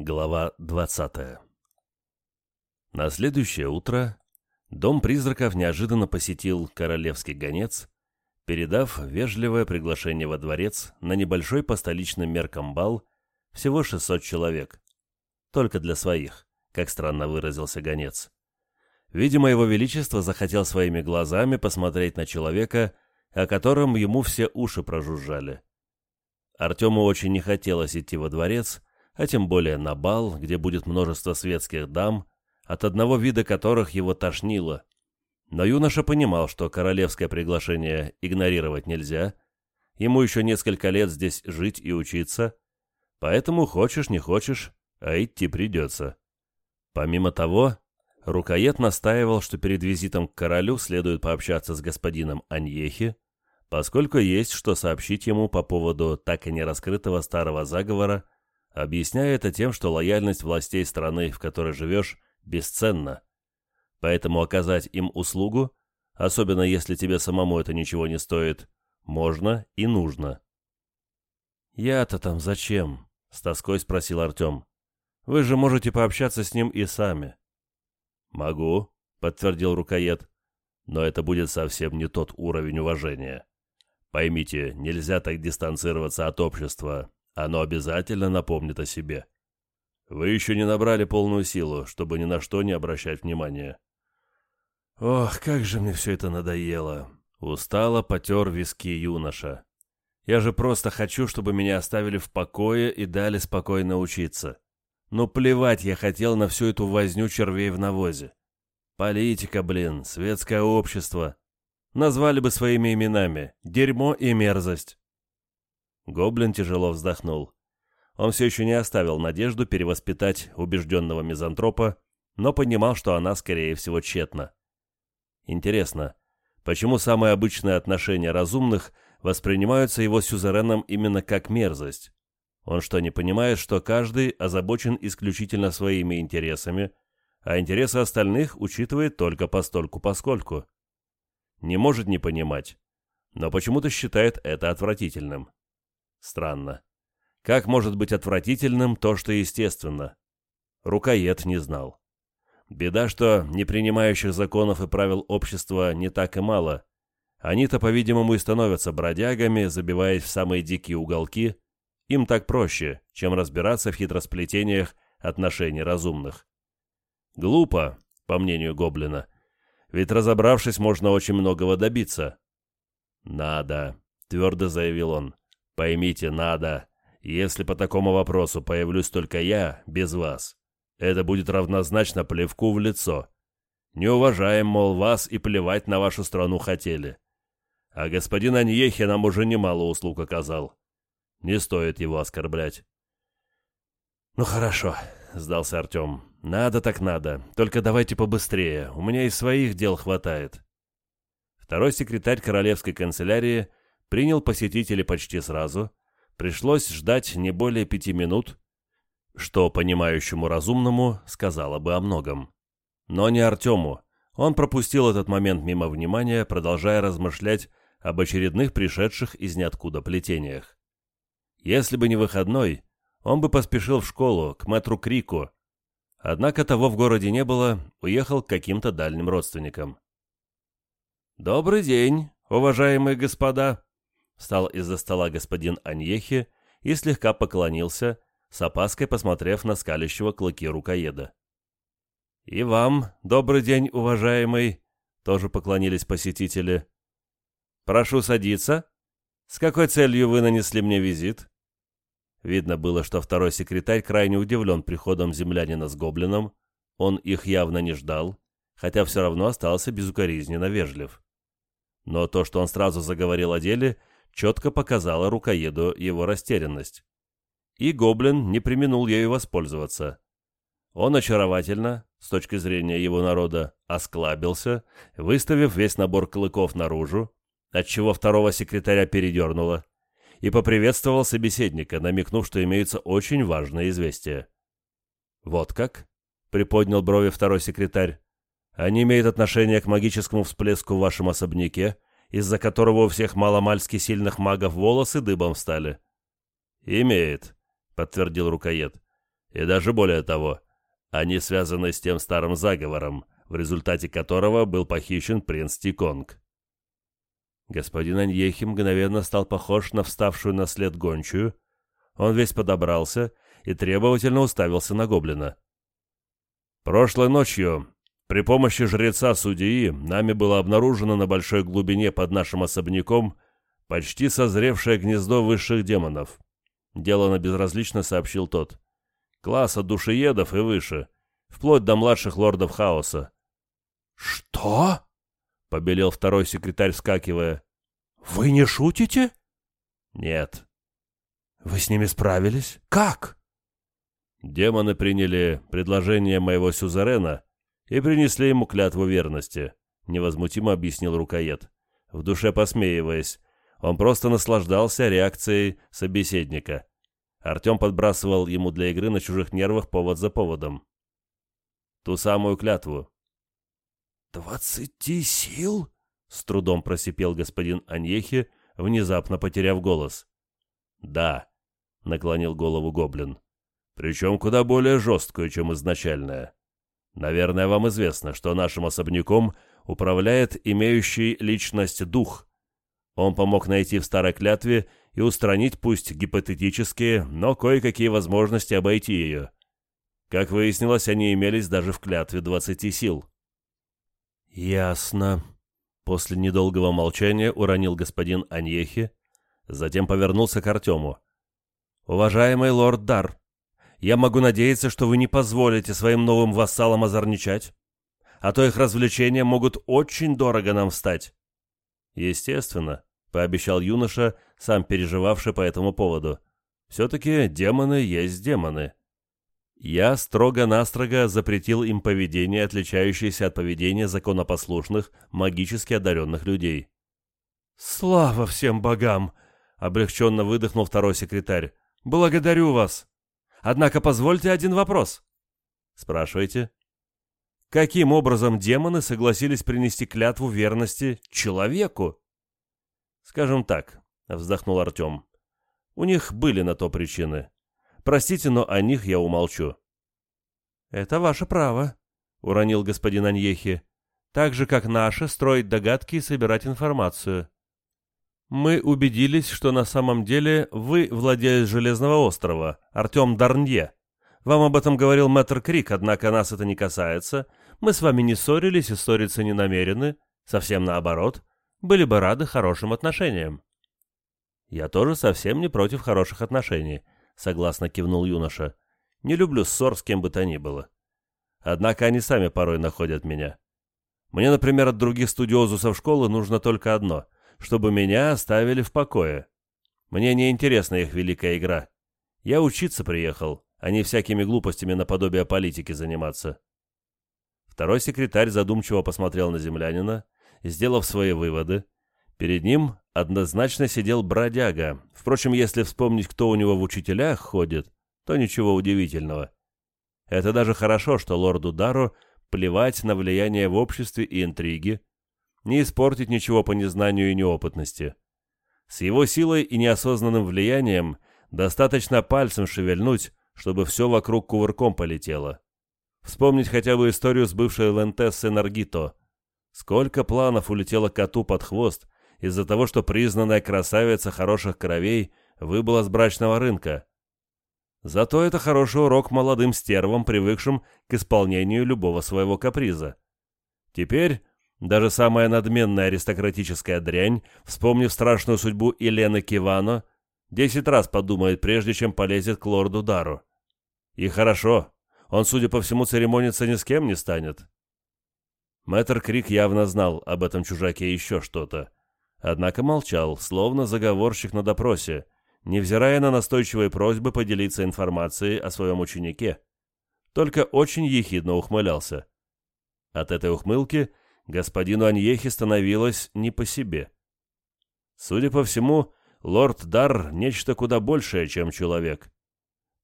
Глава 20 На следующее утро дом призраков неожиданно посетил королевский гонец, передав вежливое приглашение во дворец на небольшой по столичным меркам бал всего 600 человек. Только для своих, как странно выразился гонец. Видимо, его величество захотел своими глазами посмотреть на человека, о котором ему все уши прожужжали. Артему очень не хотелось идти во дворец, а тем более на бал, где будет множество светских дам, от одного вида которых его тошнило. Но юноша понимал, что королевское приглашение игнорировать нельзя, ему еще несколько лет здесь жить и учиться, поэтому хочешь не хочешь, а идти придется. Помимо того, Рукоед настаивал, что перед визитом к королю следует пообщаться с господином Аньехи, поскольку есть что сообщить ему по поводу так и не раскрытого старого заговора объясняя это тем, что лояльность властей страны, в которой живешь, бесценна. Поэтому оказать им услугу, особенно если тебе самому это ничего не стоит, можно и нужно. «Я-то там зачем?» — с тоской спросил Артем. «Вы же можете пообщаться с ним и сами». «Могу», — подтвердил рукоед, «но это будет совсем не тот уровень уважения. Поймите, нельзя так дистанцироваться от общества, оно обязательно напомнит о себе. Вы еще не набрали полную силу, чтобы ни на что не обращать внимания. Ох, как же мне все это надоело. Устало потер виски юноша. Я же просто хочу, чтобы меня оставили в покое и дали спокойно учиться. Ну плевать я хотел на всю эту возню червей в навозе. Политика, блин, светское общество. Назвали бы своими именами. Дерьмо и мерзость. Гоблин тяжело вздохнул. Он все еще не оставил надежду перевоспитать убежденного мизантропа, но понимал, что она, скорее всего, тщетна. Интересно, почему самые обычные отношения разумных воспринимаются его сюзереном именно как мерзость? Он что, не понимает, что каждый озабочен исключительно своими интересами, а интересы остальных учитывает только постольку-поскольку? Не может не понимать, но почему-то считает это отвратительным. Странно. Как может быть отвратительным то, что естественно? Рукоед не знал. Беда, что не принимающих законов и правил общества не так и мало. Они-то, по-видимому, и становятся бродягами, забиваясь в самые дикие уголки. Им так проще, чем разбираться в хитросплетениях отношений разумных. Глупо, по мнению Гоблина. Ведь разобравшись, можно очень многого добиться. «Надо», — твердо заявил он. Поймите, надо. Если по такому вопросу появлюсь только я, без вас, это будет равнозначно плевку в лицо. Не уважаем, мол, вас и плевать на вашу страну хотели. А господин Аньехи нам уже немало услуг оказал. Не стоит его оскорблять. «Ну хорошо», — сдался Артем. «Надо так надо. Только давайте побыстрее. У меня и своих дел хватает». Второй секретарь королевской канцелярии принял посетителей почти сразу, пришлось ждать не более пяти минут, что понимающему разумному сказала бы о многом. Но не Артему. Он пропустил этот момент мимо внимания, продолжая размышлять об очередных пришедших из ниоткуда плетениях. Если бы не выходной, он бы поспешил в школу, к мэтру Крику. Однако того в городе не было, уехал к каким-то дальним родственникам. «Добрый день, уважаемые господа!» Встал из-за стола господин Аньехи и слегка поклонился, с опаской посмотрев на скалящего клыки рукоеда. «И вам добрый день, уважаемый!» — тоже поклонились посетители. «Прошу садиться. С какой целью вы нанесли мне визит?» Видно было, что второй секретарь крайне удивлен приходом землянина с гоблином. Он их явно не ждал, хотя все равно остался безукоризненно вежлив. Но то, что он сразу заговорил о деле, четко показала рукоеду его растерянность. И гоблин не применул ею воспользоваться. Он очаровательно, с точки зрения его народа, осклабился, выставив весь набор клыков наружу, отчего второго секретаря передернуло, и поприветствовал собеседника, намекнув, что имеется очень важное известие. «Вот как?» — приподнял брови второй секретарь. «Они имеют отношение к магическому всплеску в вашем особняке из-за которого у всех маломальски сильных магов волосы дыбом встали. «Имеет», — подтвердил рукоед. И даже более того, они связаны с тем старым заговором, в результате которого был похищен принц Тиконг. Господин Аньехи мгновенно стал похож на вставшую на след гончую. Он весь подобрался и требовательно уставился на гоблина. «Прошлой ночью при помощи жреца-судьи нами было обнаружено на большой глубине под нашим особняком почти созревшее гнездо высших демонов. Делано безразлично сообщил тот. Класса душеедов и выше, вплоть до младших лордов хаоса. «Что?» — побелел второй секретарь, вскакивая. «Вы не шутите?» «Нет». «Вы с ними справились? Как?» Демоны приняли предложение моего сюзерена и принесли ему клятву верности, невозмутимо объяснил рукоед, в душе посмеиваясь. Он просто наслаждался реакцией собеседника. Артем подбрасывал ему для игры на чужих нервах повод за поводом. Ту самую клятву. «Двадцати сил?» — с трудом просипел господин Аньехи, внезапно потеряв голос. «Да», — наклонил голову гоблин. «Причем куда более жесткую, чем изначальная. Наверное, вам известно, что нашим особняком управляет имеющий личность дух. Он помог найти в старой клятве и устранить пусть гипотетические, но кое-какие возможности обойти ее. Как выяснилось, они имелись даже в клятве двадцати сил. «Ясно», — после недолгого молчания уронил господин Аньехи, затем повернулся к Артему. «Уважаемый лорд Дар, я могу надеяться, что вы не позволите своим новым вассалам озорничать, а то их развлечения могут очень дорого нам встать». «Естественно», — пообещал юноша, сам переживавший по этому поводу. «Все-таки демоны есть демоны». Я строго-настрого запретил им поведение, отличающееся от поведения законопослушных, магически одаренных людей. «Слава всем богам!» — облегченно выдохнул второй секретарь. «Благодарю вас!» Однако позвольте один вопрос. Спрашивайте. Каким образом демоны согласились принести клятву верности человеку? Скажем так, вздохнул Артем. У них были на то причины. Простите, но о них я умолчу. Это ваше право, уронил господин Аньехи. Так же, как наше, строить догадки и собирать информацию. Мы убедились, что на самом деле вы владелец Железного острова, Артем Дарнье. Вам об этом говорил мэтр Крик, однако нас это не касается. Мы с вами не ссорились и ссориться не намерены. Совсем наоборот. Были бы рады хорошим отношениям. Я тоже совсем не против хороших отношений, согласно кивнул юноша. Не люблю ссор с кем бы то ни было. Однако они сами порой находят меня. Мне, например, от других студиозусов школы нужно только одно — чтобы меня оставили в покое. Мне не интересна их великая игра. Я учиться приехал, а не всякими глупостями наподобие политики заниматься. Второй секретарь задумчиво посмотрел на землянина, сделав свои выводы. Перед ним однозначно сидел бродяга. Впрочем, если вспомнить, кто у него в учителях ходит, то ничего удивительного. Это даже хорошо, что лорду Дару плевать на влияние в обществе и интриги, не испортить ничего по незнанию и неопытности. С его силой и неосознанным влиянием достаточно пальцем шевельнуть, чтобы все вокруг кувырком полетело. Вспомнить хотя бы историю с бывшей Лентессой Наргито. Сколько планов улетело коту под хвост из-за того, что признанная красавица хороших кровей выбыла с брачного рынка. Зато это хороший урок молодым стервам, привыкшим к исполнению любого своего каприза. Теперь даже самая надменная аристократическая дрянь, вспомнив страшную судьбу Елены Кивано, десять раз подумает, прежде чем полезет к лорду Дару. И хорошо, он, судя по всему, церемониться ни с кем не станет. Мэтр Крик явно знал об этом чужаке еще что-то, однако молчал, словно заговорщик на допросе, невзирая на настойчивые просьбы поделиться информацией о своем ученике. Только очень ехидно ухмылялся. От этой ухмылки – господину Аньехе становилось не по себе. Судя по всему, лорд Дар — нечто куда большее, чем человек.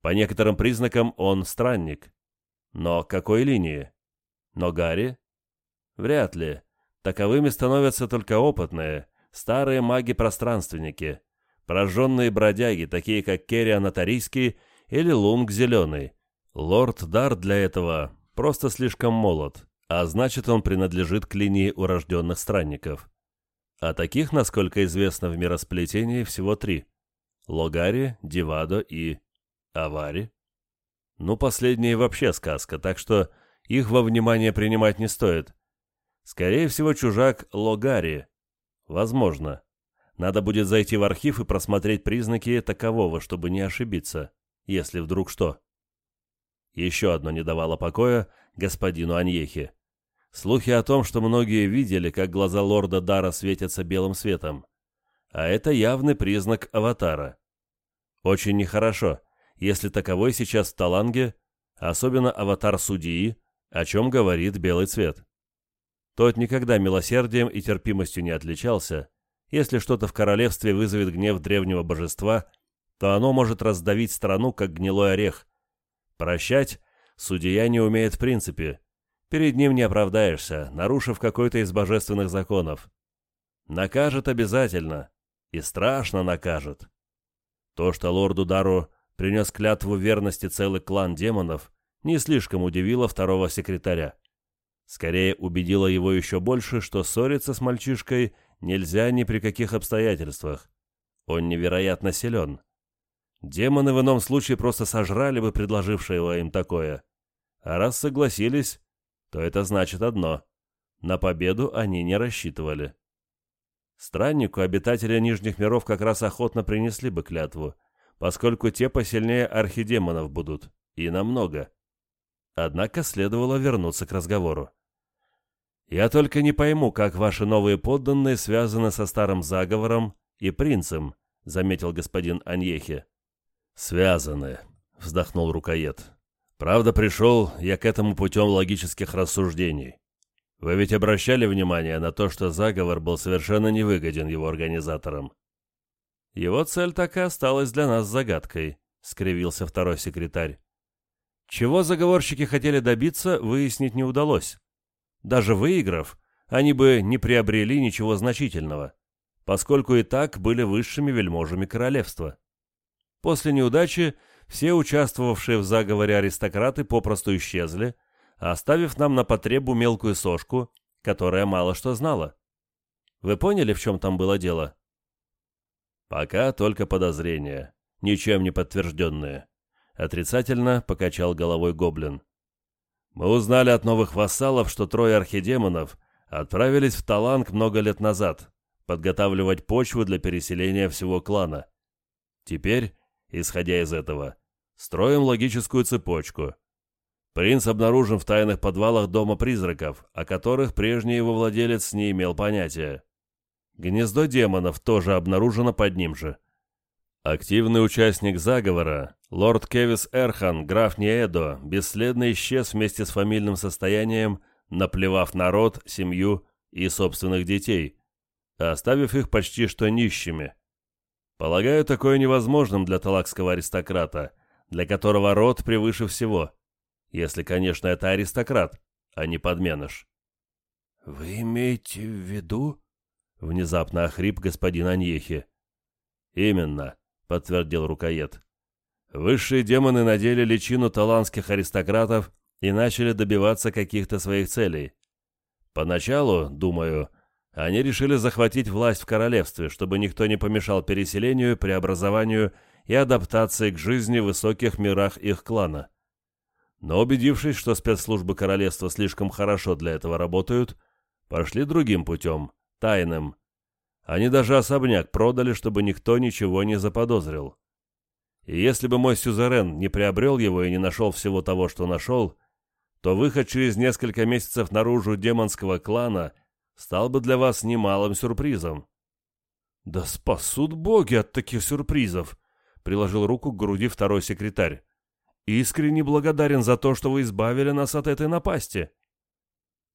По некоторым признакам он странник. Но какой линии? Но Гарри? Вряд ли. Таковыми становятся только опытные, старые маги-пространственники, прожженные бродяги, такие как Керри Анатарийский или Лунг Зеленый, Лорд Дар для этого просто слишком молод, а значит он принадлежит к линии урожденных странников. А таких, насколько известно в миросплетении, всего три. Логари, Дивадо и... Авари. Ну, последние вообще сказка, так что их во внимание принимать не стоит. Скорее всего, чужак Логари. Возможно. Надо будет зайти в архив и просмотреть признаки такового, чтобы не ошибиться, если вдруг что. Еще одно не давало покоя господину Аньехе. Слухи о том, что многие видели, как глаза лорда Дара светятся белым светом. А это явный признак аватара. Очень нехорошо, если таковой сейчас в Таланге, особенно аватар судьи, о чем говорит белый цвет. Тот никогда милосердием и терпимостью не отличался, если что-то в королевстве вызовет гнев древнего божества, то оно может раздавить страну, как гнилой орех. Прощать судья не умеет в принципе. Перед ним не оправдаешься, нарушив какой-то из божественных законов. Накажет обязательно. И страшно накажет. То, что лорду Дару принес клятву верности целый клан демонов, не слишком удивило второго секретаря. Скорее убедило его еще больше, что ссориться с мальчишкой нельзя ни при каких обстоятельствах. Он невероятно силен. Демоны в ином случае просто сожрали бы предложившего им такое. А раз согласились, то это значит одно. На победу они не рассчитывали. Страннику обитатели Нижних миров как раз охотно принесли бы клятву, поскольку те посильнее архидемонов будут, и намного. Однако следовало вернуться к разговору. «Я только не пойму, как ваши новые подданные связаны со старым заговором и принцем», — заметил господин Аньехе. «Связаны», — вздохнул рукоед. «Правда, пришел я к этому путем логических рассуждений. Вы ведь обращали внимание на то, что заговор был совершенно невыгоден его организаторам?» «Его цель так и осталась для нас загадкой», — скривился второй секретарь. Чего заговорщики хотели добиться, выяснить не удалось. Даже выиграв, они бы не приобрели ничего значительного, поскольку и так были высшими вельможами королевства. После неудачи все участвовавшие в заговоре аристократы попросту исчезли, оставив нам на потребу мелкую сошку, которая мало что знала. Вы поняли, в чем там было дело? Пока только подозрения, ничем не подтвержденные. Отрицательно покачал головой гоблин. Мы узнали от новых вассалов, что трое архидемонов отправились в Таланг много лет назад, подготавливать почву для переселения всего клана. Теперь, исходя из этого, строим логическую цепочку. Принц обнаружен в тайных подвалах Дома Призраков, о которых прежний его владелец не имел понятия. Гнездо демонов тоже обнаружено под ним же. Активный участник заговора, лорд Кевис Эрхан, граф Неэдо, бесследно исчез вместе с фамильным состоянием, наплевав народ, семью и собственных детей, оставив их почти что нищими. Полагаю, такое невозможным для талакского аристократа, для которого род превыше всего. Если, конечно, это аристократ, а не подменыш. «Вы имеете в виду?» — внезапно охрип господин Аньехи. «Именно», — подтвердил рукоед. «Высшие демоны надели личину таланских аристократов и начали добиваться каких-то своих целей. Поначалу, думаю, они решили захватить власть в королевстве, чтобы никто не помешал переселению, преобразованию и адаптации к жизни в высоких мирах их клана. Но убедившись, что спецслужбы королевства слишком хорошо для этого работают, пошли другим путем, тайным, они даже особняк продали, чтобы никто ничего не заподозрил. И если бы мой сюзерен не приобрел его и не нашел всего того, что нашел, то выход через несколько месяцев наружу демонского клана стал бы для вас немалым сюрпризом. «Да спасут боги от таких сюрпризов!» — приложил руку к груди второй секретарь. «Искренне благодарен за то, что вы избавили нас от этой напасти».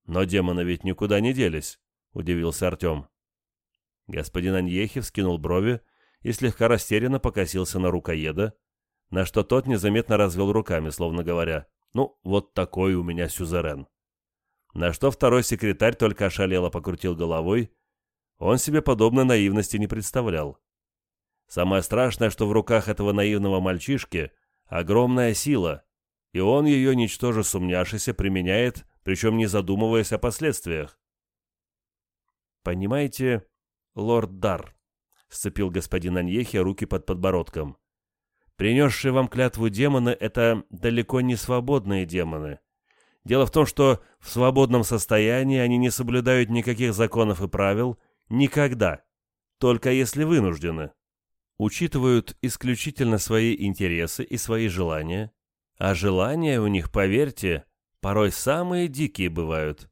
«Но демоны ведь никуда не делись», — удивился Артем. Господин Аньехи вскинул брови и слегка растерянно покосился на рукоеда, на что тот незаметно развел руками, словно говоря, «Ну, вот такой у меня сюзерен». На что второй секретарь только ошалело покрутил головой, он себе подобной наивности не представлял. Самое страшное, что в руках этого наивного мальчишки огромная сила, и он ее, ничтоже сумняшися, применяет, причем не задумываясь о последствиях. «Понимаете, лорд Дар», — сцепил господин Аньехи руки под подбородком, — «принесшие вам клятву демоны — это далеко не свободные демоны. Дело в том, что в свободном состоянии они не соблюдают никаких законов и правил никогда, только если вынуждены. Учитывают исключительно свои интересы и свои желания, а желания у них, поверьте, порой самые дикие бывают.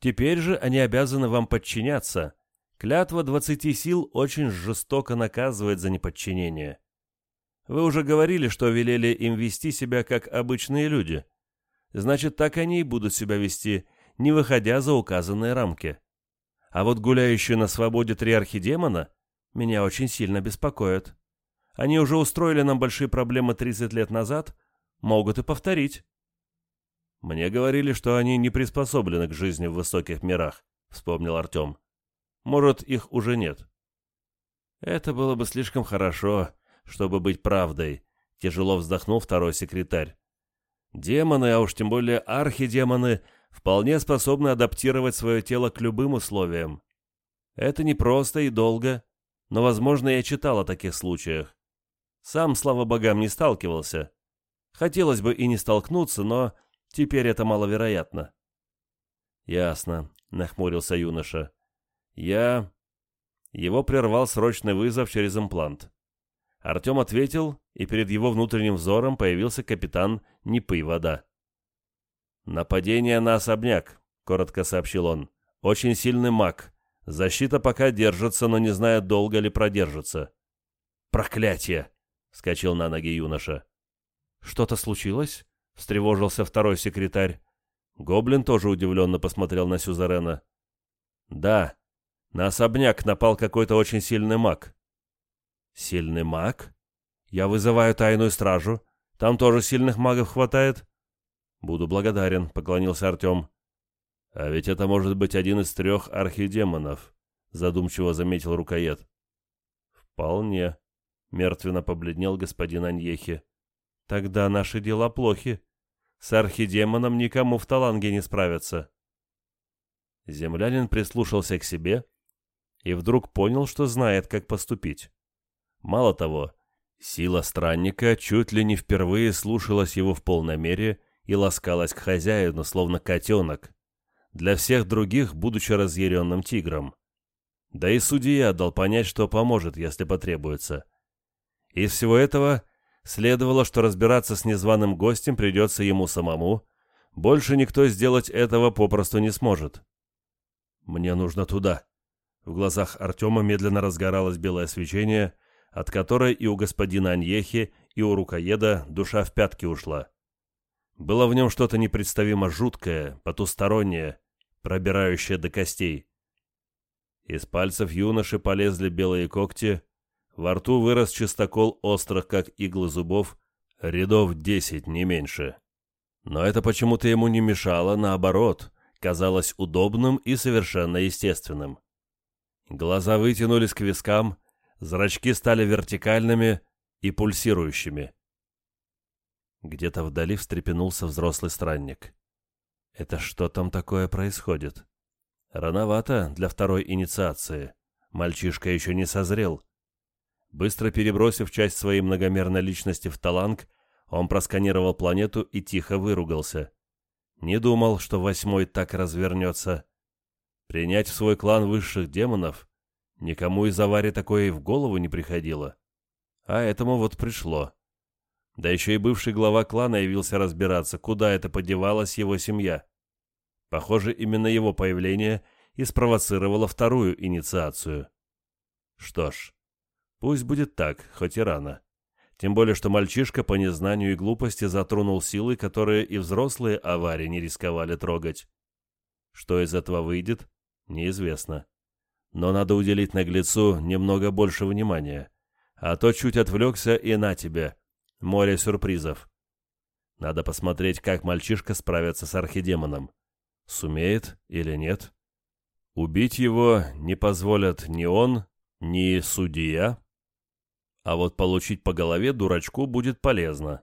Теперь же они обязаны вам подчиняться. Клятва двадцати сил очень жестоко наказывает за неподчинение. Вы уже говорили, что велели им вести себя как обычные люди – значит, так они и будут себя вести, не выходя за указанные рамки. А вот гуляющие на свободе триархи демона меня очень сильно беспокоят. Они уже устроили нам большие проблемы 30 лет назад, могут и повторить. Мне говорили, что они не приспособлены к жизни в высоких мирах, вспомнил Артем. Может, их уже нет. Это было бы слишком хорошо, чтобы быть правдой, тяжело вздохнул второй секретарь. Демоны, а уж тем более архидемоны, вполне способны адаптировать свое тело к любым условиям. Это непросто и долго, но, возможно, я читал о таких случаях. Сам, слава богам, не сталкивался. Хотелось бы и не столкнуться, но теперь это маловероятно. «Ясно», — нахмурился юноша. «Я...» Его прервал срочный вызов через имплант. Артем ответил, и перед его внутренним взором появился капитан «Не пый вода». «Нападение на особняк», — коротко сообщил он. «Очень сильный маг. Защита пока держится, но не знаю, долго ли продержится». «Проклятие!» — вскочил на ноги юноша. «Что-то случилось?» — встревожился второй секретарь. Гоблин тоже удивленно посмотрел на Сюзерена. «Да, на особняк напал какой-то очень сильный маг. «Сильный маг? Я вызываю тайную стражу. Там тоже сильных магов хватает?» «Буду благодарен», — поклонился Артем. «А ведь это может быть один из трех архидемонов», — задумчиво заметил рукоед. «Вполне», — мертвенно побледнел господин Аньехи. «Тогда наши дела плохи. С архидемоном никому в Таланге не справиться». Землянин прислушался к себе и вдруг понял, что знает, как поступить. Мало того, сила странника чуть ли не впервые слушалась его в полной мере и ласкалась к хозяину, словно котенок, для всех других, будучи разъяренным тигром. Да и судья дал понять, что поможет, если потребуется. Из всего этого следовало, что разбираться с незваным гостем придется ему самому, больше никто сделать этого попросту не сможет. «Мне нужно туда». В глазах Артема медленно разгоралось белое свечение — от которой и у господина Аньехи, и у рукоеда душа в пятки ушла. Было в нем что-то непредставимо жуткое, потустороннее, пробирающее до костей. Из пальцев юноши полезли белые когти, во рту вырос чистокол острых, как иглы зубов, рядов десять, не меньше. Но это почему-то ему не мешало, наоборот, казалось удобным и совершенно естественным. Глаза вытянулись к вискам, Зрачки стали вертикальными и пульсирующими. Где-то вдали встрепенулся взрослый странник. Это что там такое происходит? Рановато для второй инициации. Мальчишка еще не созрел. Быстро перебросив часть своей многомерной личности в таланг, он просканировал планету и тихо выругался. Не думал, что восьмой так развернется. Принять в свой клан высших демонов Никому из аварии такое и в голову не приходило. А этому вот пришло. Да еще и бывший глава клана явился разбираться, куда это подевалась его семья. Похоже, именно его появление и спровоцировало вторую инициацию. Что ж, пусть будет так, хоть и рано. Тем более, что мальчишка по незнанию и глупости затронул силы, которые и взрослые аварии не рисковали трогать. Что из этого выйдет, неизвестно но надо уделить наглецу немного больше внимания, а то чуть отвлекся и на тебе. Море сюрпризов. Надо посмотреть, как мальчишка справится с архидемоном. Сумеет или нет? Убить его не позволят ни он, ни судья. А вот получить по голове дурачку будет полезно.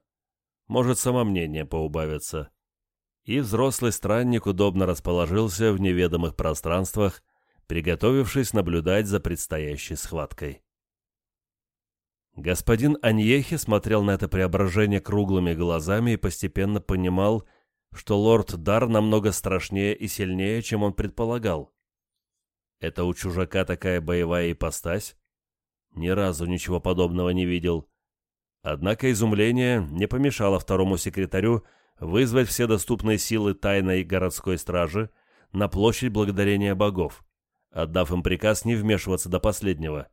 может самомнение поубавится. И взрослый странник удобно расположился в неведомых пространствах, приготовившись наблюдать за предстоящей схваткой. Господин Аньехи смотрел на это преображение круглыми глазами и постепенно понимал, что лорд Дар намного страшнее и сильнее, чем он предполагал. Это у чужака такая боевая ипостась? Ни разу ничего подобного не видел. Однако изумление не помешало второму секретарю вызвать все доступные силы тайной городской стражи на площадь благодарения богов, отдав им приказ не вмешиваться до последнего.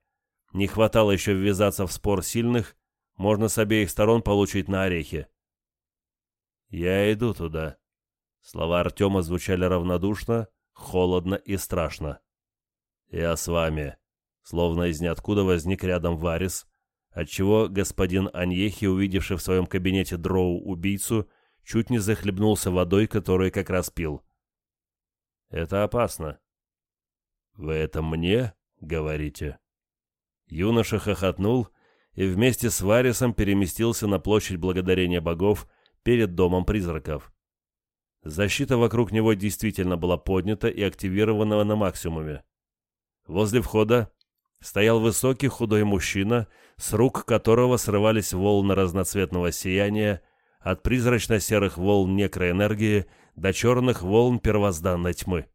Не хватало еще ввязаться в спор сильных, можно с обеих сторон получить на орехи. «Я иду туда». Слова Артема звучали равнодушно, холодно и страшно. «Я с вами», словно из ниоткуда возник рядом Варис, отчего господин Аньехи, увидевший в своем кабинете дроу-убийцу, чуть не захлебнулся водой, которую как раз пил. «Это опасно». «Вы это мне говорите?» Юноша хохотнул и вместе с Варисом переместился на площадь Благодарения Богов перед Домом Призраков. Защита вокруг него действительно была поднята и активирована на максимуме. Возле входа стоял высокий худой мужчина, с рук которого срывались волны разноцветного сияния, от призрачно-серых волн некроэнергии до черных волн первозданной тьмы.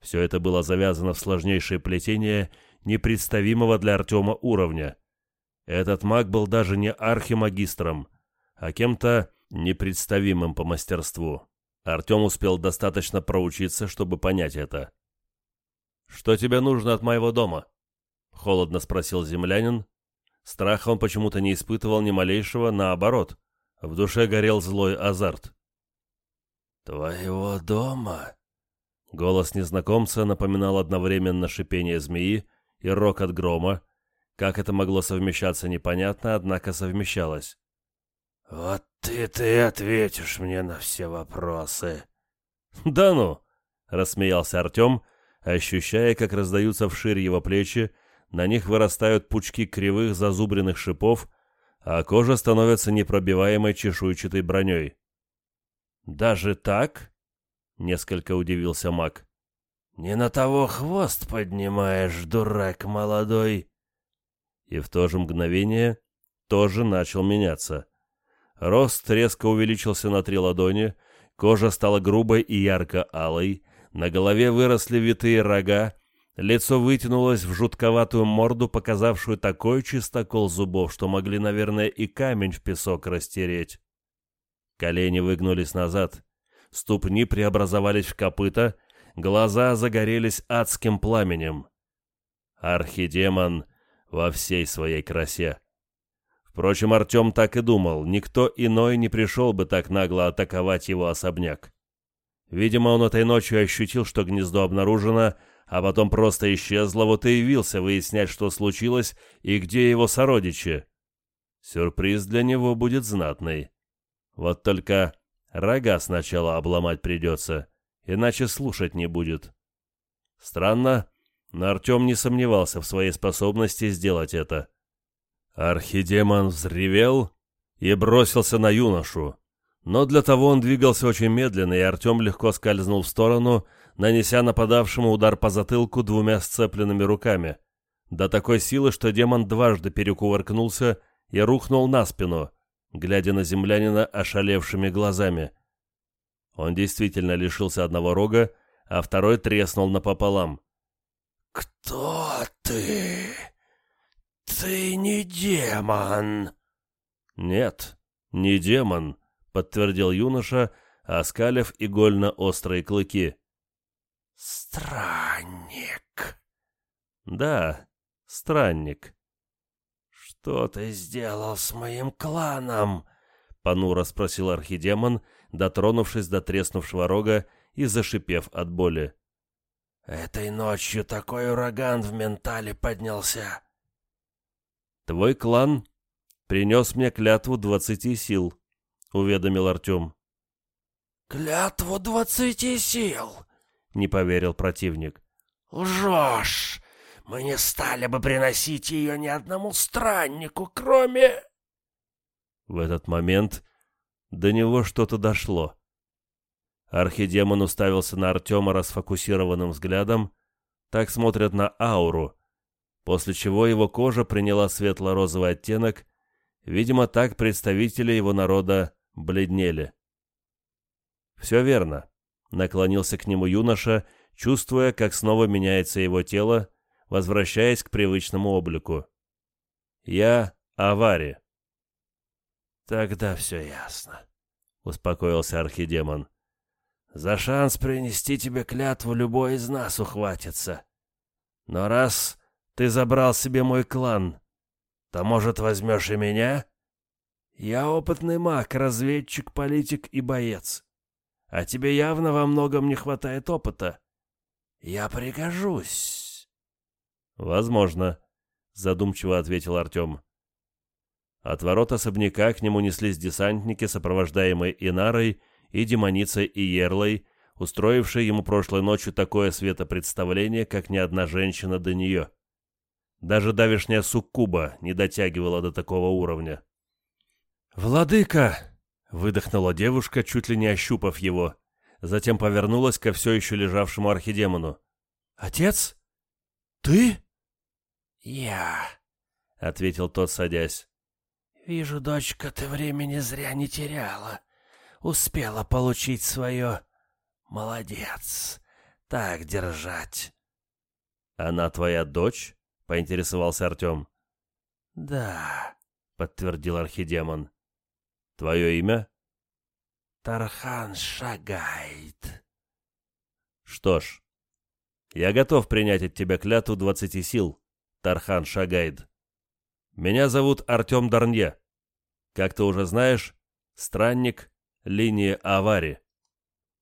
Все это было завязано в сложнейшее плетение непредставимого для Артема уровня. Этот маг был даже не архимагистром, а кем-то непредставимым по мастерству. Артем успел достаточно проучиться, чтобы понять это. «Что тебе нужно от моего дома?» — холодно спросил землянин. Страха он почему-то не испытывал ни малейшего, наоборот. В душе горел злой азарт. «Твоего дома?» Голос незнакомца напоминал одновременно шипение змеи и рокот грома. Как это могло совмещаться, непонятно, однако совмещалось. «Вот ты ты ответишь мне на все вопросы». «Да ну!» — рассмеялся Артем, ощущая, как раздаются вширь его плечи, на них вырастают пучки кривых зазубренных шипов, а кожа становится непробиваемой чешуйчатой броней. «Даже так?» — несколько удивился маг. «Не на того хвост поднимаешь, дурак молодой!» И в то же мгновение тоже начал меняться. Рост резко увеличился на три ладони, кожа стала грубой и ярко-алой, на голове выросли витые рога, лицо вытянулось в жутковатую морду, показавшую такой чистокол зубов, что могли, наверное, и камень в песок растереть. Колени выгнулись назад, ступни преобразовались в копыта, глаза загорелись адским пламенем. Архидемон во всей своей красе. Впрочем, Артем так и думал, никто иной не пришел бы так нагло атаковать его особняк. Видимо, он этой ночью ощутил, что гнездо обнаружено, а потом просто исчезло, вот и явился выяснять, что случилось и где его сородичи. Сюрприз для него будет знатный. Вот только рога сначала обломать придется, иначе слушать не будет. Странно, но Артем не сомневался в своей способности сделать это. Архидемон взревел и бросился на юношу. Но для того он двигался очень медленно, и Артем легко скользнул в сторону, нанеся нападавшему удар по затылку двумя сцепленными руками. До такой силы, что демон дважды перекувыркнулся и рухнул на спину, глядя на землянина ошалевшими глазами. Он действительно лишился одного рога, а второй треснул напополам. «Кто ты? Ты не демон!» «Нет, не демон», — подтвердил юноша, оскалив игольно-острые клыки. «Странник». «Да, странник». «Что ты сделал с моим кланом?» — понуро спросил архидемон, дотронувшись до треснувшего рога и зашипев от боли. «Этой ночью такой ураган в ментале поднялся». «Твой клан принес мне клятву двадцати сил», — уведомил Артем. «Клятву двадцати сил!» — не поверил противник. «Лжешь! Мы не стали бы приносить ее ни одному страннику, кроме...» В этот момент до него что-то дошло. Архидемон уставился на Артема расфокусированным взглядом, так смотрят на ауру, после чего его кожа приняла светло-розовый оттенок, видимо, так представители его народа бледнели. «Все верно», — наклонился к нему юноша, чувствуя, как снова меняется его тело, возвращаясь к привычному облику. «Я Авари». «Тогда все ясно», — успокоился архидемон. «За шанс принести тебе клятву любой из нас ухватится. Но раз ты забрал себе мой клан, то, может, возьмешь и меня? Я опытный маг, разведчик, политик и боец. А тебе явно во многом не хватает опыта. Я пригожусь». «Возможно», — задумчиво ответил Артем. От ворот особняка к нему неслись десантники, сопровождаемые Инарой и демоницей и Ерлой, устроившие ему прошлой ночью такое светопредставление, как ни одна женщина до нее. Даже давишняя суккуба не дотягивала до такого уровня. «Владыка!» — выдохнула девушка, чуть ли не ощупав его. Затем повернулась ко все еще лежавшему архидемону. «Отец? Ты?» «Я», — ответил тот, садясь. «Вижу, дочка, ты времени зря не теряла. Успела получить свое. Молодец. Так держать». «Она твоя дочь?» — поинтересовался Артем. «Да», — подтвердил архидемон. «Твое имя?» «Тархан Шагайт». «Что ж, я готов принять от тебя клятву двадцати сил, Тархан Шагайд. Меня зовут Артем Дарнье. Как ты уже знаешь, странник линии Авари.